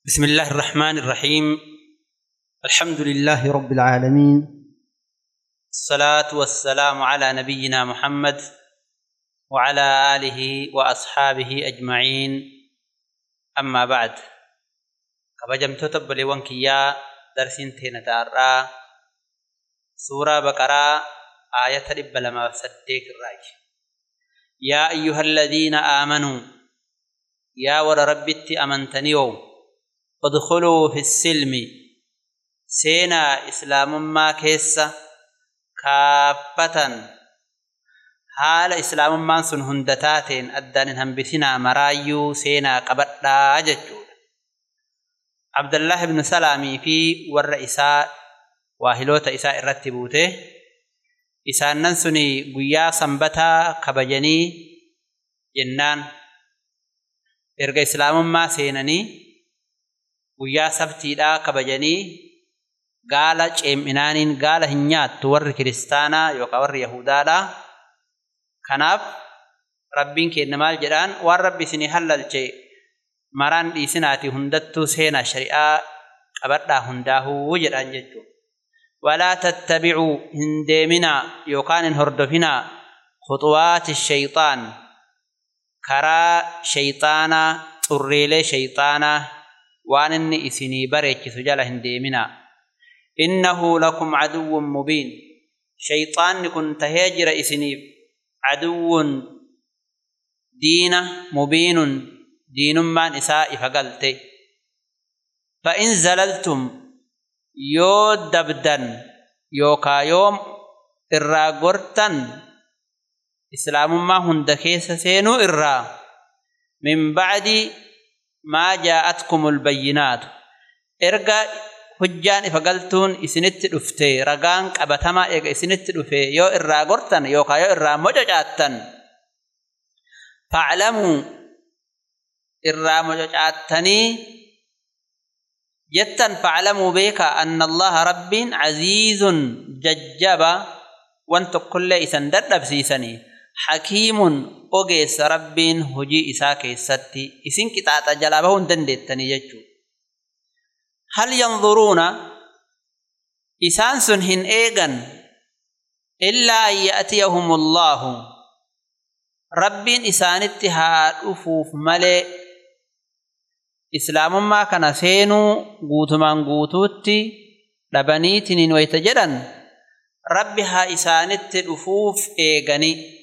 بسم الله الرحمن الرحيم. الحمد لله رب العالمين. الصلاة والسلام على نبينا محمد وعلى آله وأصحابه أجمعين. أما بعد كبجم تتبلي وانكيا درسين تين تارا سورة بقرة آية رب لما صديق الراج يا أيها الذين آمنوا يا ور ربتي أمنتنيو ادخلوا في السلم. سينا إسلام ما كيسا كافة. حال إسلام ما سن هندتاتين أدان هنبتنا مرايو سينا قبطا ججود عبد الله بن سلامي في والرئيساء واهلوت إساء الرتبوته. إسان ننسني قيا سنبتا كبجني جنان. إرقى إسلام ما سينني guyyaa sabtiidhaa kabajanii gaala ceeminaaniin gaala hin nyaattu warri kiristaanaa yookaan warri yahudaadhaa kanaaf rabbiin kenna maal jedhaan waan rabbi isinii hallalche maraan dhiisinaati hundattuu seenaa shari'aa qabadhaa hundaahuu jedhaan jechuudha. walaa tattabicuu hin deeminaa yookaan hin hordofinaa khuxuwaati shayxaan karaa shayxaanaa xurreelee shayxaanaa waan inni isinii bareechisu jala hin deeminaa. Innahu lakum caduwwun mubiin. Shayxaanni kun tahee jira isiniif. Caduwwun diina mubiinun diinummaan isaa ifa galte. Fa'in zalaltum yoo dabdan yookaa yoo irraa gortan islaamummaa hunda keessa seenuu irraa min bacdi ما جاءتكم البينات. ارجا حجان فقلتون إسنت دفته رغان قبتما إيق إسنت دفه يو الراغرتن يو كايو الرامججاتن فعلموا الرامججاتني يتن فعلموا بك أن الله رب عزيز ججبا. وانت كل اسندد بسيسني isaa keessatti isin qixaaxa jalaa bahuu hin dandeettanii jechuudha. Hal yanzuruuna isaan sun hin eegan illaa an ya'tiyahumullaahu rabbiin isaanitti haa dhufuuf malee islaamummaa kana seenuu guutumaan guutuutti dhabaniitiniin wayta jedhan rabbi haa isaanitti dhufuuf eeganii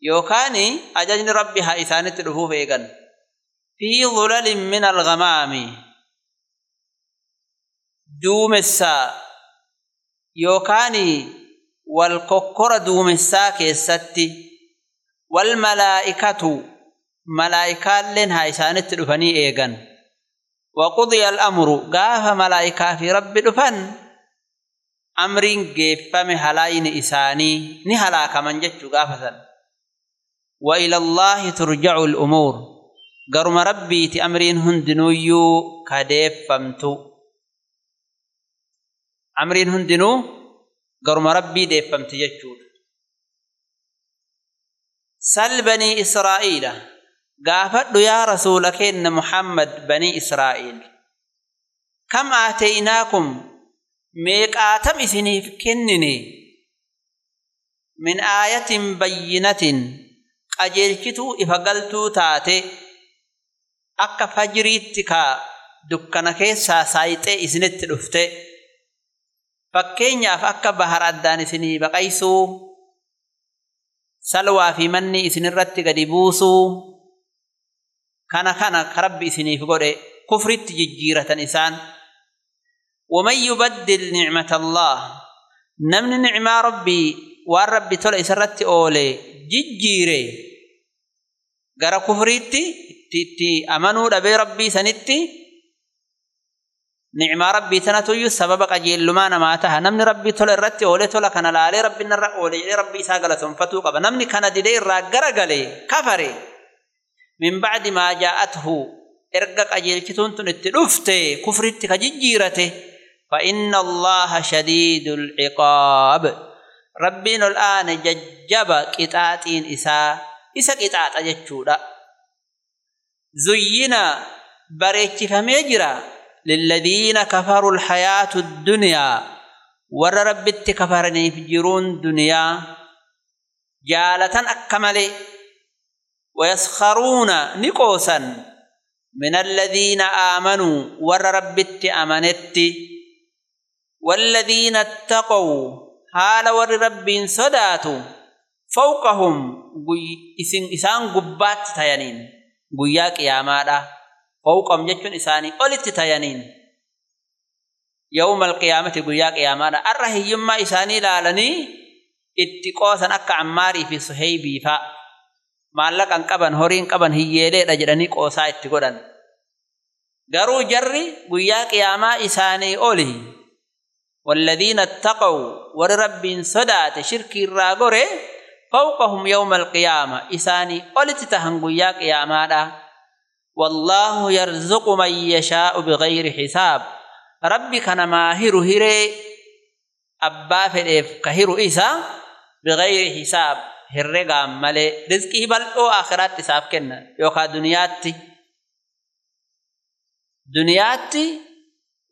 yookaan ajajni rabbi haa isaanitti dhufuuf eegan fi dhulalin min alghamaami duumessaa yookaan wal kokkora duumessaa keessatti wal malaa'ikatu malaa'ikaalleen haa isaanitti dhufanii eegan. Waqudiya al'amru gaafa malaa'ikaa fi rabbi dhufan amriin geeffame halaayini isaanii ni halaakaman jechuu gaafa وإلى الله ترجع الأمور. قرم ربي تأمرين هندنويو كديف فمتو. أمرين هندنو قرم ربي ديف فمت سل بني إسرائيل. قافت يا رسولك إن محمد بني إسرائيل. كم آتيناكم؟ ميك آتم إسني كنني. من آية بينة. Qajeelchituu ifa galtuu taate akka fajriitti kaa dukkana keessaa saayixee isinitti dhufte fakkeenyaaf akka bahar addaan isinii baqaysuu salwaa fi manni isinirratti gadi buusuu kana kana ka rabbi isiniif godhe kufritti jijjiiratan isaan ومن يبدل نعمة الله نمن نعمة ربي وان تولى إسرت أولي ججيري gara kufriitti itti amanuu dhabee rabbii sanitti nicmaa rabbii sanatuyyuu sababa qajeellumaa namaa taha namni rabbii tola irratti oole tola kana laalee rabbiin irra oole jedhee rabbii isaa galatonfatuu qaba namni kana didee irraa gara galee kafare min bacdi maa jaa'athu erga qajeelchituun tun itti dhufte kufritti ka jijjiirate فإن الله شديد العقاب ربنا الآن ججب قطاطين إساء إسا قطاط جتشودا زينا jira lilladhiina kafaruu alhayaatu dunyaa warra rabbitti kafaraniif jiruun duniyaa jaalatan akka malee ويسخرون نقوسا من الذين آمنوا ور ربت أمنت والذين اتقوا حال ور رب صداتوا فوقهم إسان قبات تيانين قياك يا مالا فوقهم جتون إساني قلت تيانين يوم القيامة قياك يا مالا أرهي يما إساني لالني اتقوسا أكا عماري في صهيبي فا maallaqan qaban horiin qaban hiyyeeleedha jedhanii qoosaa itti godhan. Garuu jarri guyyaa qiyaamaa isaanii oli. والذين اتقوا ور رب صدات شرك الراغوري فوقهم يوم القيامة. إساني قلت تهنقوا يا قيامة والله يرزق من يشاء بغير حساب. ربك هيرو هيري، أبا فلئف كهيرو إيسا بغير حساب. هرقا مالي رزقه بل أو آخرات تساب كنا. يوقع دنياتي. دنياتي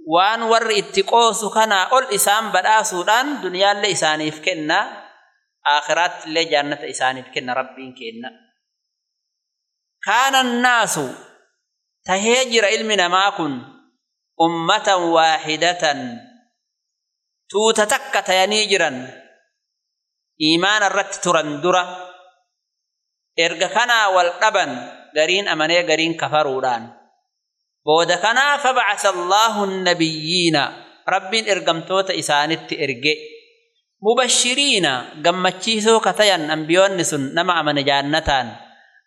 وان ور اتقوسو كنا أول إسان بلا سوران دنيا اللي إساني فكنا آخرات اللي جانة إساني بكنا ربين كينا. كان الناس تهيجر علمنا ما كن أمة واحدة. توتتك تيانيجرا إيمان الرد ترندرة إرقكنا والقبن. قرين أمني قرين كفرودان. بودكنا فبعث الله النبيين. ربين إرقمتوت إساني التئرقين mubashiriina gammachiisoo katayan ambiyoonni sun nama amane jaannataan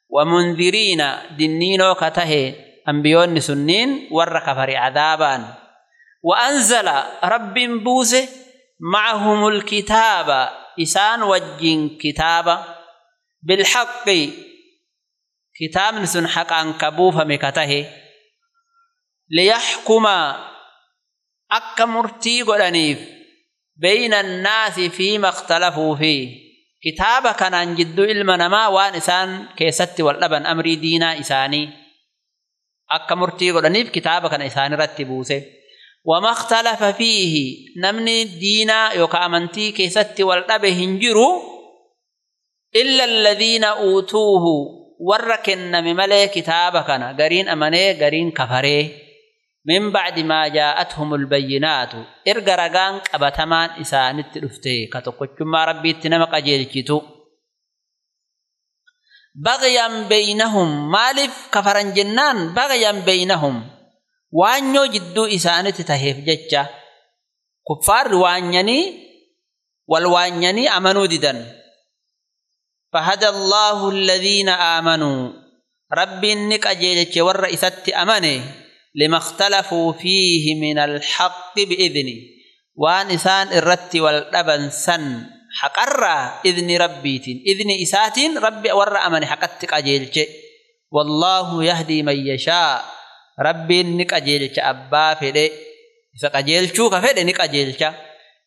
ومنذرين دنينو كته أنبيون سنين ور كفر عذابان. وأنزل رب بوسه معهم الكتاب إسان وجين كتابا بالحق كتاب نسن حق عن كبوفة مكته ليحكم أكا مرتي بين الناس فيما اختلفوا فيه. كتابا كان جد علم نما وان كيست واللبن أمري دينا إساني. أكا مرتي قرانيف كتابا كان إساني رتبوسه وما اختلف فيه. نمني دينا يوكا أمنتي كيست والأبه هنجرو إلا الذين أوتوه. وركن مملي كتابكنا قرين أمني قرين كفري من بعد ما جاءتهم البينات إرقى رقان قبتمان إسانت رفته كتقوشما ربي اتنمق أجيلكتو بغيا بينهم مالف كفرا جنان بغيا بينهم waanyoo jidduu isaanitti taheef jecha kuffaarri waanyanii wal waanyanii amanuu didan فهدى الله الذين آمنوا ربي نك أجيلك ور إسات أمني لما اختلفوا فيه من الحق بإذني وانسان الرت والأبن سن حقر إذن ربيت. إذن إسات ربي أورى أمني حقتك أجيلك والله يهدي من يشاء. ربي نك أجيلك أبا فدي إذا أجيلك ففدي نك أجيلك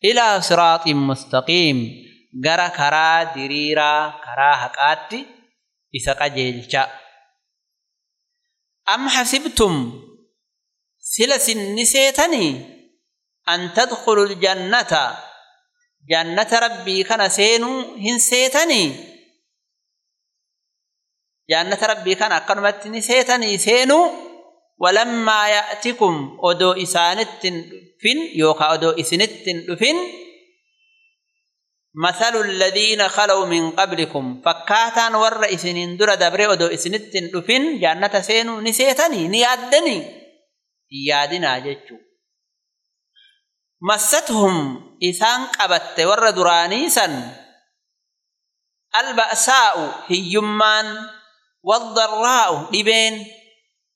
إلى صراط مستقيم. غرا كرا ديريرا كرا حقاتي. إذا أجيلك أم حسبتم سلس نسيتني أن تدخل الجنة. جنة ربي كان سينو هنسيتني جنة ربي كان أقرمت نسيتني سينو. ولما يأتكم أدو إسانت فين؟ يوقع أدو إسنت فين؟ مثل الذين خلوا من قبلكم. فكاتا ورئيسين دردبر أدو إسنت فين؟ جنة سينو نسيتني نيادني. يادنا جتشو مستهم إسان قبت ور درانيسا البأساء هيمان والضراء لبين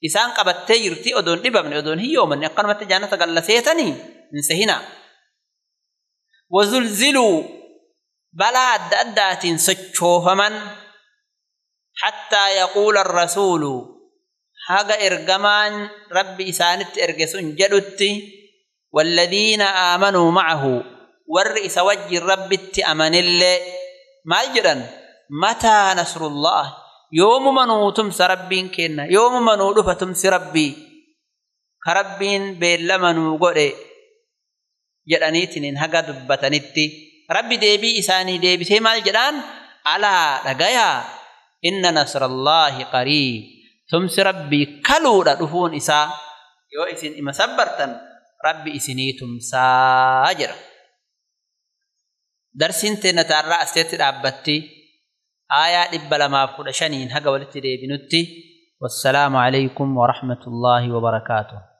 isaan qabattee jirti odoon dhibamne odoon hiyyoomanne akkanumatti jaannata galla seetanii hin sehinaa wazulziluu balaa adda addaatiin sochoofaman hattaa yaquula arrasuulu هاغا ارغمان ربي اسانت ارغسون جلوتي والذين امنوا معه ورئس وجه الرب اتامن الله ما جدن متى نصر الله يوم منوتم سربين كنا يوم منود فتم سربي خربين بلمنو غدي يدانيتين هاغا دبتنيتي ربي ديبي اساني ديبي سي مال جدان على دغيا ان نصر الله قريب تمس ربي كلودا دفون اسا يو إسن اما صبرتن ربي اسيني تمسا اجر درسين تن تارا استت أبتي ايا دبل ما فودشنين هغولتي دي بنوتي والسلام عليكم ورحمه الله وبركاته